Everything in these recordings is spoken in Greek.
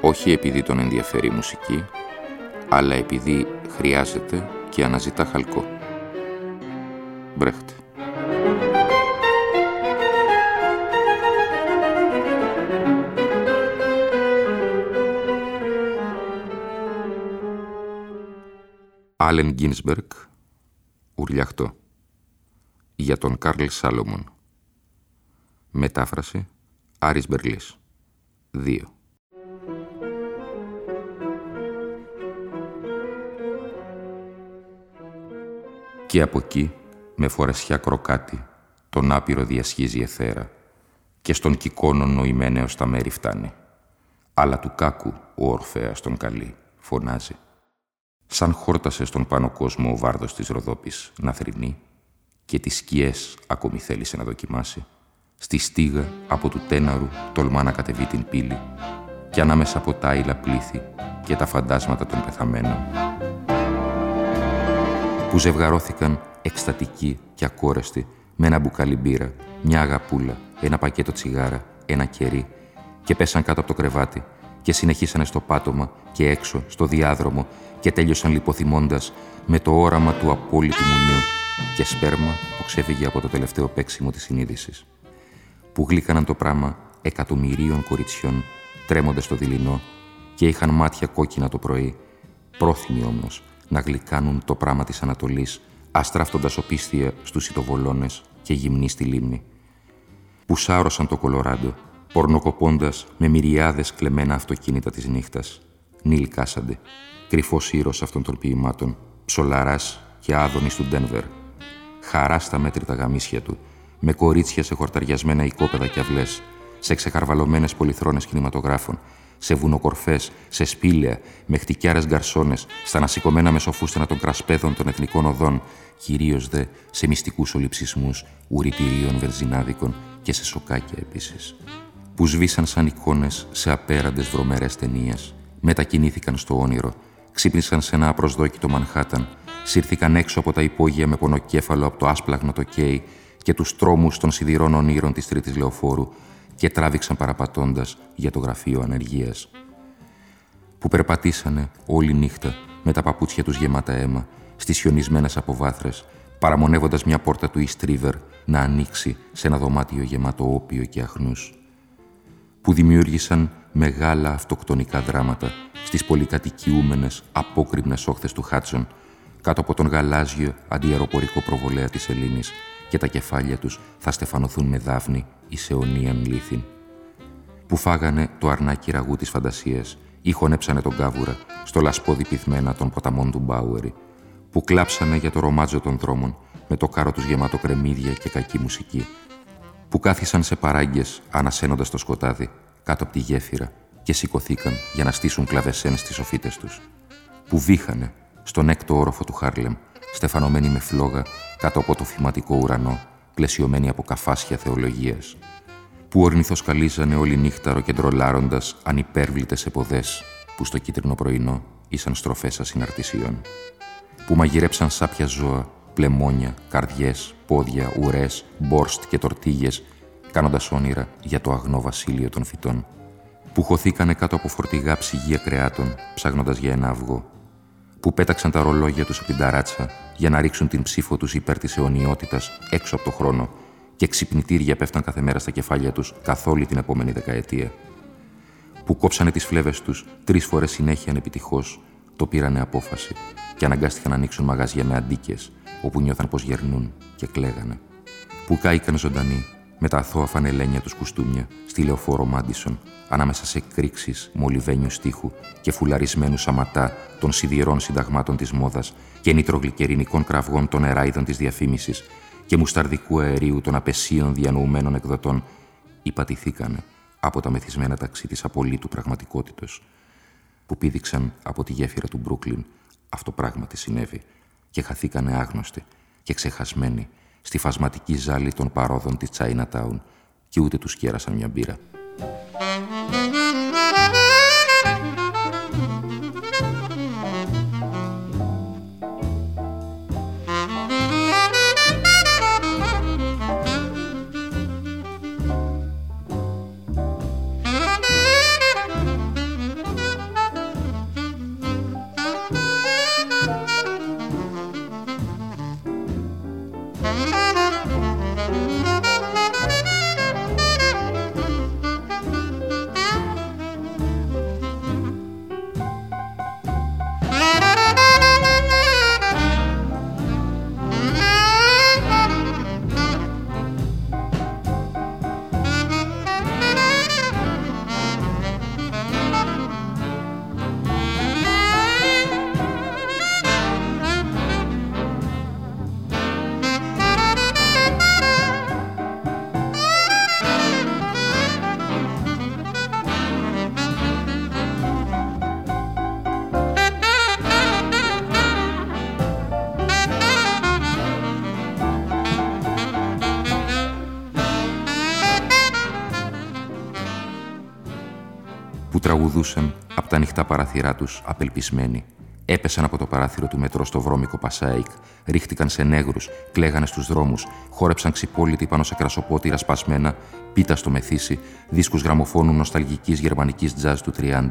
όχι επειδή τον ενδιαφέρει η μουσική, αλλά επειδή χρειάζεται και αναζητά χαλκό. Μπρέχτε. Άλεν Γκίνσμπεργκ, Ουρλιαχτό. Για τον Κάρλ Σάλομον. Μετάφραση Άρης Μπερλής. 2. Και από εκεί, με φορεσιά κροκάτι, τον άπειρο διασχίζει εθέρα και στον κικόνο νοημένεως τα μέρη φτάνει. Αλλά του κάκου ο Ορφέας τον καλεί, φωνάζει. Σαν χόρτασε στον πάνω κόσμο ο βάρδος της Ροδόπης να θρυνεί και τις σκιές ακόμη θέλησε να δοκιμάσει. Στη στίγα από του τέναρου τολμά να κατεβεί την πύλη και ανάμεσα από τα άειλα πλήθη και τα φαντάσματα των πεθαμένων που ζευγαρώθηκαν εκστατικοί και ακόρεστοι με ένα μπουκάλι μπύρα, μια αγαπούλα, ένα πακέτο τσιγάρα, ένα κερί και πέσαν κάτω από το κρεβάτι και συνεχίσανε στο πάτωμα και έξω, στο διάδρομο και τέλειωσαν λιποθυμώντας με το όραμα του απόλυτου μουνιού και σπέρμα που ξέφυγε από το τελευταίο παίξιμο της συνείδησης. Που γλύκαναν το πράμα εκατομμυρίων κοριτσιών τρέμοντας στο δειλινό και είχαν μάτια κόκκινα το πρωί, πρόθυμοι όμως να γλυκάνουν το πράμα της Ανατολής, αστράφτοντας οπίσθια στους ητοβολώνες και γυμνοί στη λίμνη. Που σάρωσαν το Κολοράντο, πορνοκοπώντας με μυριάδες κλεμμένα αυτοκίνητα της νύχτας. Νίλ Κάσαντε, κρυφός ήρωας αυτών των ποιημάτων, ψολαράς και άδωνης του Ντένβερ. Χαρά στα μέτρητα γαμίσια του, με κορίτσια σε χορταριασμένα οικόπεδα και αυλές, σε ξεχαρβαλωμένες πολυθρόνες κινηματογράφων, σε βουνοκορφές, σε σπήλαια, με χτυκιάρες γκαρσόνες, στα νασικωμένα μεσοφούστανα των κρασπέδων των εθνικών οδών, κυρίως δε σε μυστικούς ολυψισμούς ουρητηρίων βενζινάδικων και σε σοκάκια επίσης. Που σβήσαν σαν εικόνες σε απέραντες βρωμερές ταινίες, μετακινήθηκαν στο όνειρο, ξύπνησαν σε ένα απροσδόκητο Μανχάταν, σύρθηκαν έξω από τα υπόγεια με πονοκέφαλο από το άσπλαγνο το κέι και τους τρόμους των σιδηρών ονείρων της Τρίτης Λεωφόρου, και τράβηξαν παραπατώντας για το γραφείο ανεργίας. Που περπατήσανε όλη νύχτα με τα παπούτσια τους γεμάτα αίμα στις χιονισμένες αποβάθρες, παραμονεύοντας μια πόρτα του East να ανοίξει σε ένα δωμάτιο γεμάτο όπιο και αχνούς. Που δημιούργησαν μεγάλα αυτοκτονικά δράματα στις πολυκατοικιούμενες απόκριμνες όχθες του Χάτσον, κάτω από τον γαλάζιο αντιαεροπορικό προβολέα της Ελλήνης και τα κεφάλια τους θα στεφανωθούν με δάφνη ή σε ονίαν λίθιν. Που φάγανε το αρνάκι ραγού της φαντασίας ή χωνέψανε τον κάβουρα στο λασπόδι πυθμένα των ποταμών του Μπάουερη, που κλάψανε για το ρομάτζο των δρόμων με το κάρο τους γεμάτο κρεμμύδια και κακή μουσική, που κάθισαν σε παράγκες ανασένοντας το σκοτάδι κάτω από τη γέφυρα και σηκωθήκαν για να στήσουν κλαβεσέν στις σοφίτες τους, που βήχανε στον έκτο όροφο του Χάρλεμ στεφανωμένη με φλόγα κάτω από το φυματικό ουρανό, πλαισιωμένη από καφάσια θεολογίας, που ορνηθοσκαλίζανε όλη νύχτα ροκεντρολάροντας ανυπέρβλητες εποδές που στο κίτρινο πρωινό ήσαν στροφές ασυναρτησιών, που μαγειρέψαν σάπια ζώα, πλεμόνια, καρδιές, πόδια, ουρές, μπόρστ και τορτίγες, κάνοντας όνειρα για το αγνό βασίλειο των φυτών, που χωθήκανε κάτω από φορτηγά ψυγεία κρεάτων, ψάγνοντας για ένα αυγό, που πέταξαν τα ρολόγια τους από την ταράτσα για να ρίξουν την ψήφο τους υπέρ της αιωνιότητας έξω από το χρόνο και ξυπνητήρια πέφταν κάθε μέρα στα κεφάλια τους καθ' όλη την επόμενη δεκαετία. Που κόψανε τις φλέβες τους τρεις φορές συνέχεια ανεπιτυχώς, το πήρανε απόφαση και αναγκάστηκαν να ανοίξουν μαγαζιά με αντίκες, όπου νιώθαν πως γερνούν και κλαίγανε. Που κάηκαν ζωντανοί με τα αθώα φανελένια τους κουστούμια στη λεωφόρο Μάντισον, ανάμεσα σε κρίξει μολυβένιου στίχου και φουλαρισμένου αματά των σιδηρών συνταγμάτων της μόδας και νητρογλυκερινικών κραυγών των εράιδων της διαφήμισης και μουσταρδικού αερίου των απεσίων διανοουμένων εκδοτών, υπατηθήκανε από τα μεθυσμένα ταξί της απολύτου πραγματικότητος, που πήδηξαν από τη γέφυρα του Μπρούκλιν. Αυτό πράγματι συνέβη και χαθήκανε άγνωστοι και ξεχασμένοι στη φασματική ζάλη των παρόδων της Chinatown και ούτε τους κέρασαν μια μπύρα. Τραγουδούσαν από τα ανοιχτά παράθυρά τους απελπισμένοι. Έπεσαν από το παράθυρο του μετρό στο βρώμικο Πασάικ, ρίχτηκαν σε νέγρους, κλαίγανε στους δρόμους, χόρεψαν ξυπόλυτοι πάνω σε κρασοπότηρα σπασμένα, πίτα στο μεθύσι, δίσκους γραμμοφώνου νοσταλγικής γερμανικής τζάζ του 30.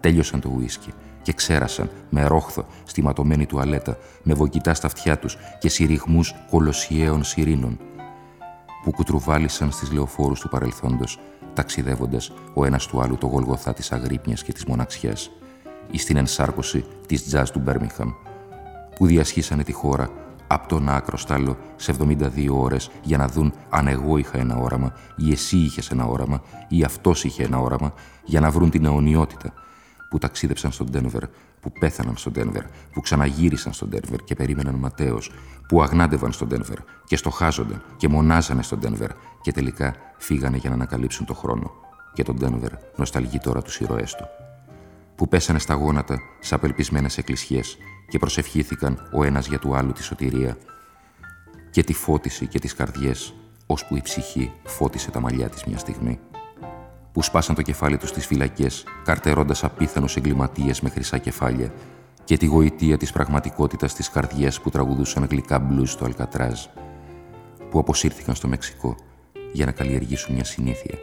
Τέλειωσαν το ουίσκι και ξέρασαν με ρόχθο στη ματωμένη τουαλέτα, με βογγητά στα αυτιά τους και συρριγμούς κολοσιαίων σιρήνων που κουτρουβάλισαν στις λεωφόρους του παρελθόντος ταξιδεύοντας ο ένας του άλλου το γολγοθά της αγρύπνιας και της μοναξιάς, ή στην ενσάρκωση της τζαζ του Μπέρμιχαμ, που διασχίσανε τη χώρα από τον άκρο στάλο σε 72 ώρες για να δουν αν εγώ είχα ένα όραμα, ή εσύ είχες ένα όραμα, ή αυτός είχε ένα όραμα, για να βρουν την αιωνιότητα, που ταξίδεψαν στον Ντένβερ, που πέθαναν στον Ντένβερ, που ξαναγύρισαν στον Ντένβερ και περίμεναν ματέω, που αγνάντευαν στον Ντένβερ και στοχάζονταν και μονάζανε στον Ντένβερ και τελικά φύγανε για να ανακαλύψουν το χρόνο. Και τον Ντένβερ νοσταλγεί τώρα τους ήρωές του. Που πέσανε στα γόνατα σε απελπισμένες εκκλησιέ και προσευχήθηκαν ο ένας για του άλλου τη σωτηρία και τη φώτιση και τις καρδιές, ώσπου η ψυχή φώτισε τα μαλλιά της μια στιγμή που σπάσαν το κεφάλι τους στις φυλακές, καρτερώντας απίθανους εγκληματίες με χρυσά κεφάλια και τη γοητεία της πραγματικότητας στις καρδιές που τραγουδούσαν γλυκά μπλουζ στο Αλκατράζ, που αποσύρθηκαν στο Μεξικό για να καλλιεργήσουν μια συνήθεια,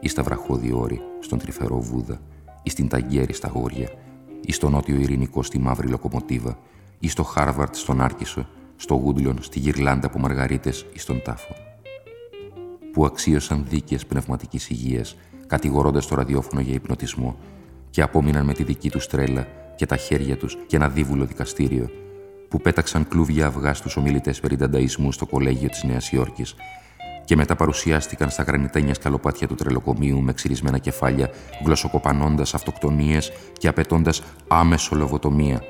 ή στα βραχώδη όρη, στον τρυφερό Βούδα, ή στην Ταγγέρη στ' αγόρια, ή στο νότιο Ειρηνικό στη Μαύρη Λοκομοτίβα, ή στο Χάρβαρντ στον Νάρκισσο, στο Γούντλον, στη Γυρλάντα από Μαργαρίτες ή στον Τάφο. Που αξίωσαν δίκες πνευματικής υγείας κατηγορώντας το ραδιόφωνο για υπνοτισμό και απόμειναν με τη δική τους τρέλα και τα χέρια τους και ένα δίβουλο δικαστήριο, που πέταξαν κλούβια αυγά στους ομιλητές περί δανταισμού στο κολέγιο της Νέας Υόρκης και μετά παρουσιάστηκαν στα γρανιτένια σκαλοπάτια του τρελοκομείου με ξυρισμένα κεφάλια, γλωσσοκοπανώντας αυτοκτονίες και απαιτώντας άμεσο λογοτομία,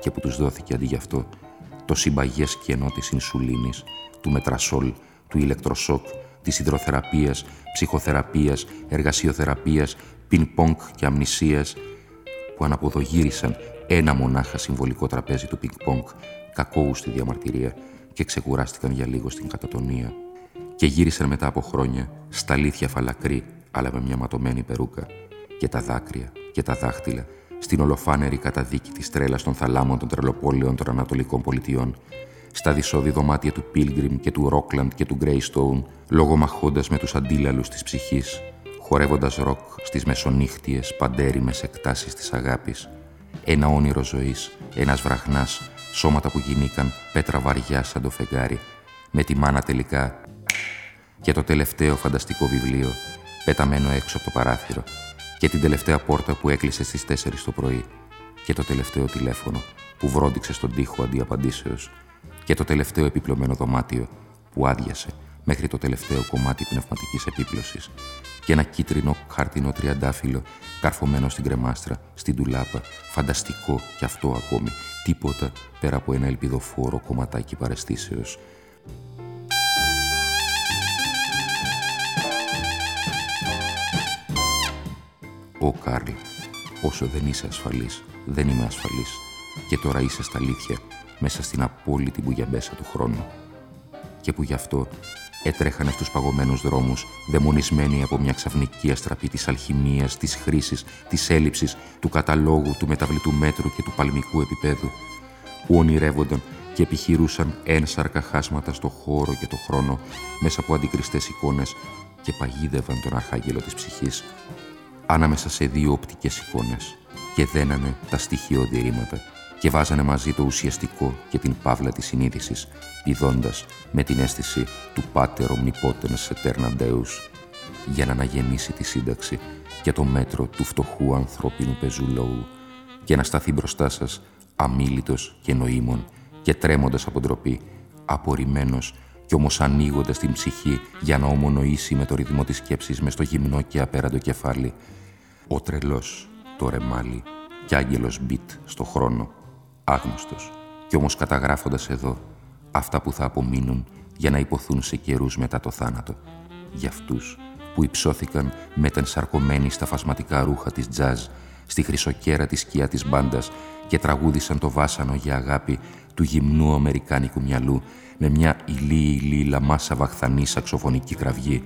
και που τους δόθηκε αντί γι' αυτό το συμπαγές κενό της ινσουλίνης, του μετρασόλ, του ηλεκτροσόκ, της υδροθεραπείας, ψυχοθεραπείας, εργασιοθεραπείας, πινκ-πονκ και αμνησίας, που αναποδογύρισαν ένα μονάχα συμβολικό τραπέζι του πινκ-πονκ, στη διαμαρτυρία και ξεκουράστηκαν για λίγο στην κατατονία. Και γύρισαν μετά από χρόνια στα αλήθεια φαλακρή, αλλά με μια ματωμένη περούκα και τα δάκρυα και τα δάχτυλα στην ολοφάνερη καταδίκη της τρέλας των θαλάμων των τρελοπόλεων των Ανατολικών Πολιτιών στα δυσόδη δωμάτια του Pilgrim και του Rockland και του Greystone, λογομαχώντας με τους αντίλαλους της ψυχής, χορεύοντας ροκ στις μεσονύχτιες παντέριμες εκτάσεις της αγάπης. Ένα όνειρο ζωής, ένας βραχνάς, σώματα που γινήκαν πέτρα βαριά σαν το φεγγάρι, με τη μάνα τελικά και το τελευταίο φανταστικό βιβλίο πεταμένο έξω από το παράθυρο. Και την τελευταία πόρτα που έκλεισε στις 4 το πρωί. Και το τελευταίο τηλέφωνο που βρόντιξε στον τοίχο αντί απαντήσεως και το τελευταίο επιπλωμένο δωμάτιο που άδειασε μέχρι το τελευταίο κομμάτι πνευματικής επίπλωσης και ένα κίτρινο χαρτινό τριαντάφυλλο καρφωμένο στην κρεμάστρα, στην τουλάπα, φανταστικό κι αυτό ακόμη, τίποτα πέρα από ένα ελπιδοφόρο κομματάκι παρεστήσεως. Ο Κάρλ, Όσο δεν είσαι ασφαλής, δεν είμαι ασφαλής. Και τώρα είσαι στα αλήθεια, μέσα στην απόλυτη μπουγιαμπέσα του χρόνου. Και που γι' αυτό έτρεχανε στους παγωμένους δρόμους, δαιμονισμένοι από μια ξαφνική αστραπή της αλχημίας, της χρήσης, της έλλειψης, του καταλόγου, του μεταβλητού μέτρου και του παλμικού επίπεδου, που ονειρεύονταν και επιχειρούσαν ένσαρκα χάσματα στο χώρο και το χρόνο μέσα από αντικριστές εικόνες και παγίδευαν τον αρχάγγελο της ψυχής ανάμεσα σε δύο οπτικές εικόνες και δένανε τα στοιχειώδη ρήματα και βάζανε μαζί το ουσιαστικό και την παύλα της συνείδησης, πηδώντας με την αίσθηση του πάτερ ομνipotens aeterna Deus για να αναγεννήσει τη σύνταξη και το μέτρο του φτωχού ανθρώπινου πεζού λόγου και να σταθεί μπροστά σας αμήλυτος και νοήμων και τρέμοντας από ντροπή, απορριμμένος κι όμως ανοίγοντας την ψυχή για να ομονοήσει με το ρυθμό της σκέψης μες στο γυμνό και απέραντο κεφάλι, ο τρελός, το ρεμάλι κι άγγελος μπιτ στο χρόνο, άγνωστος, κι όμως καταγράφοντας εδώ αυτά που θα απομείνουν για να υποθούν σε καιρούς μετά το θάνατο, για αυτούς που υψώθηκαν μετενσαρκωμένοι στα φασματικά ρούχα της τζαζ, στη χρυσοκέρα της σκιά της μπάντας και τραγούδησαν το βάσανο για αγάπη του γυμνού αμερικάνικου μυαλού με μια ηλί ηλί λαμάσα βαχθανή σαξοφωνική κραυγή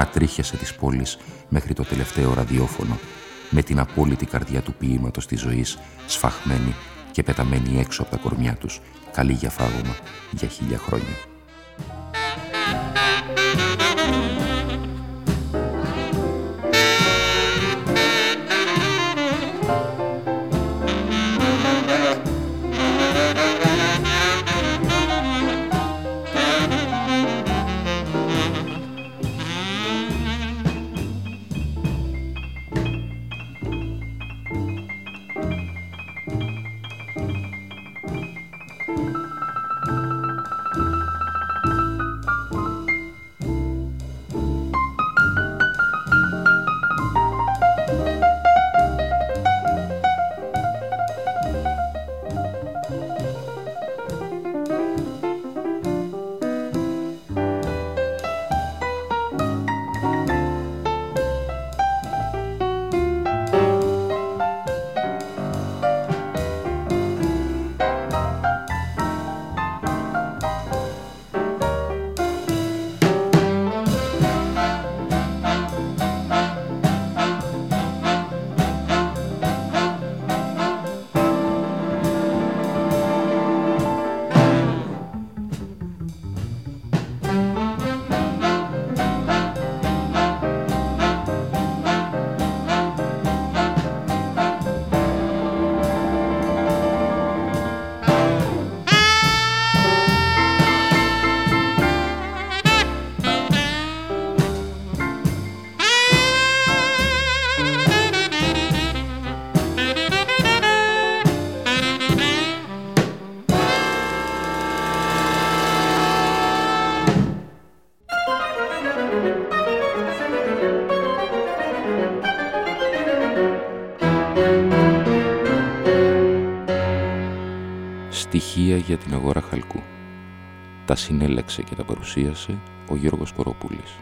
ανατρίχιασε της πόλης μέχρι το τελευταίο ραδιόφωνο με την απόλυτη καρδιά του ποίηματος της ζωής σφαχμένη και πεταμένη έξω από τα κορμιά τους, καλή για φάγωμα για χίλια χρόνια. Για την αγορά χαλκού. Τα συνέλεξε και τα παρουσίασε ο Γιώργος Κοροπούλης.